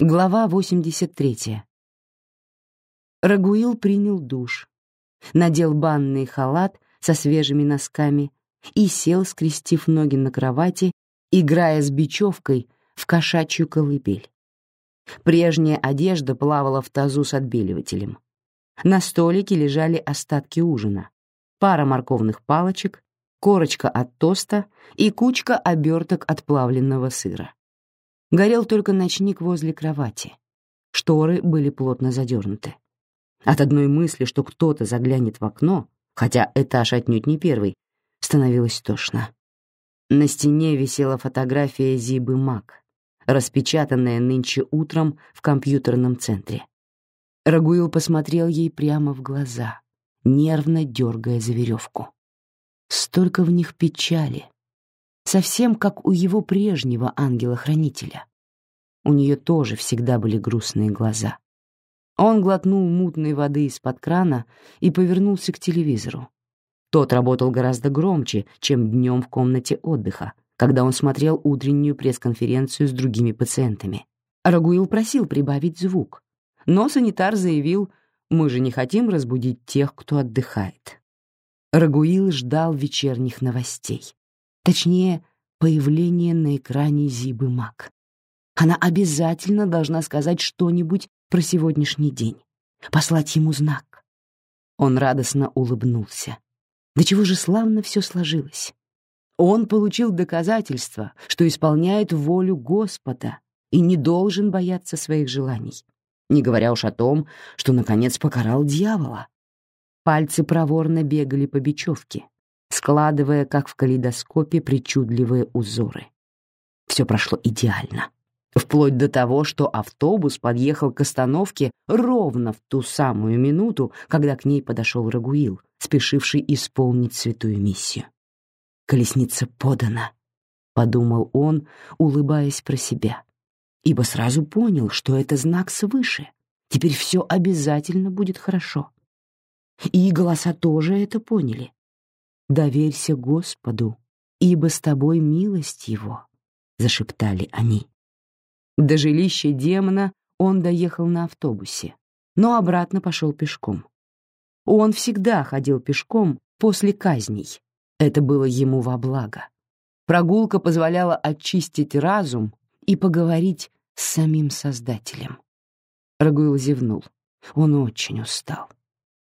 Глава 83. Рагуил принял душ, надел банный халат со свежими носками и сел, скрестив ноги на кровати, играя с бечевкой в кошачью колыбель. Прежняя одежда плавала в тазу с отбеливателем. На столике лежали остатки ужина, пара морковных палочек, корочка от тоста и кучка оберток от плавленного сыра. Горел только ночник возле кровати. Шторы были плотно задернуты. От одной мысли, что кто-то заглянет в окно, хотя этаж отнюдь не первый, становилось тошно. На стене висела фотография Зибы Мак, распечатанная нынче утром в компьютерном центре. Рагуил посмотрел ей прямо в глаза, нервно дергая за веревку. Столько в них печали, совсем как у его прежнего ангела-хранителя. У нее тоже всегда были грустные глаза. Он глотнул мутной воды из-под крана и повернулся к телевизору. Тот работал гораздо громче, чем днем в комнате отдыха, когда он смотрел утреннюю пресс-конференцию с другими пациентами. Рагуил просил прибавить звук, но санитар заявил, «Мы же не хотим разбудить тех, кто отдыхает». Рагуил ждал вечерних новостей. Точнее, появление на экране Зибы Мак. Она обязательно должна сказать что-нибудь про сегодняшний день, послать ему знак. Он радостно улыбнулся. Да чего же славно все сложилось. Он получил доказательство, что исполняет волю Господа и не должен бояться своих желаний, не говоря уж о том, что, наконец, покарал дьявола. Пальцы проворно бегали по бечевке, складывая, как в калейдоскопе, причудливые узоры. Все прошло идеально. Вплоть до того, что автобус подъехал к остановке ровно в ту самую минуту, когда к ней подошел Рагуил, спешивший исполнить святую миссию. «Колесница подана», — подумал он, улыбаясь про себя, ибо сразу понял, что это знак свыше. Теперь все обязательно будет хорошо. И голоса тоже это поняли. «Доверься Господу, ибо с тобой милость Его», — зашептали они. До жилища демона он доехал на автобусе, но обратно пошел пешком. Он всегда ходил пешком после казней. Это было ему во благо. Прогулка позволяла очистить разум и поговорить с самим Создателем. Рагуил зевнул. Он очень устал.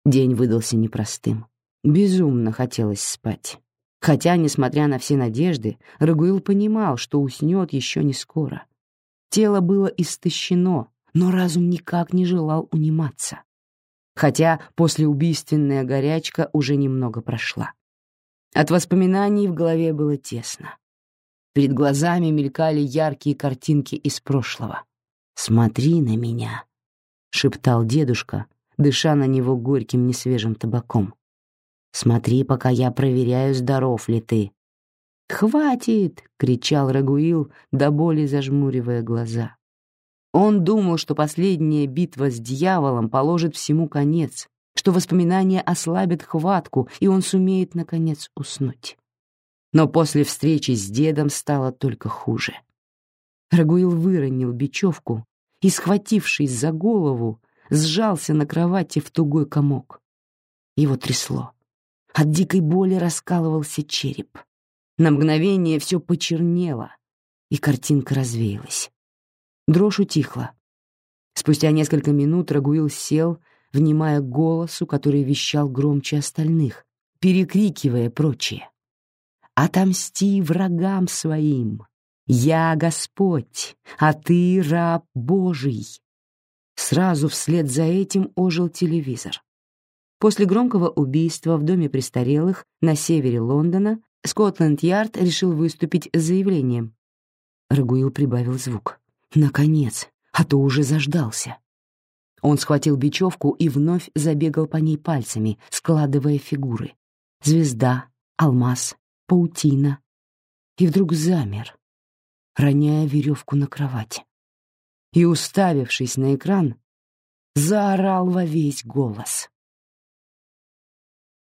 День выдался непростым. Безумно хотелось спать. Хотя, несмотря на все надежды, Рагуил понимал, что уснет еще не скоро. Тело было истощено, но разум никак не желал униматься. Хотя послеубийственная горячка уже немного прошла. От воспоминаний в голове было тесно. Перед глазами мелькали яркие картинки из прошлого. «Смотри на меня», — шептал дедушка, дыша на него горьким несвежим табаком. Смотри, пока я проверяю, здоров ли ты. «Хватит!» — кричал Рагуил, до боли зажмуривая глаза. Он думал, что последняя битва с дьяволом положит всему конец, что воспоминания ослабят хватку, и он сумеет, наконец, уснуть. Но после встречи с дедом стало только хуже. Рагуил выронил бечевку и, схватившись за голову, сжался на кровати в тугой комок. Его трясло. От дикой боли раскалывался череп. На мгновение все почернело, и картинка развеялась. Дрожь утихла. Спустя несколько минут Рагуил сел, внимая голосу, который вещал громче остальных, перекрикивая прочее. «Отомсти врагам своим! Я Господь, а ты раб Божий!» Сразу вслед за этим ожил телевизор. После громкого убийства в доме престарелых на севере Лондона Скотланд-Ярд решил выступить с заявлением. Рагуил прибавил звук. Наконец, а то уже заждался. Он схватил бечевку и вновь забегал по ней пальцами, складывая фигуры. Звезда, алмаз, паутина. И вдруг замер, роняя веревку на кровать. И, уставившись на экран, заорал во весь голос.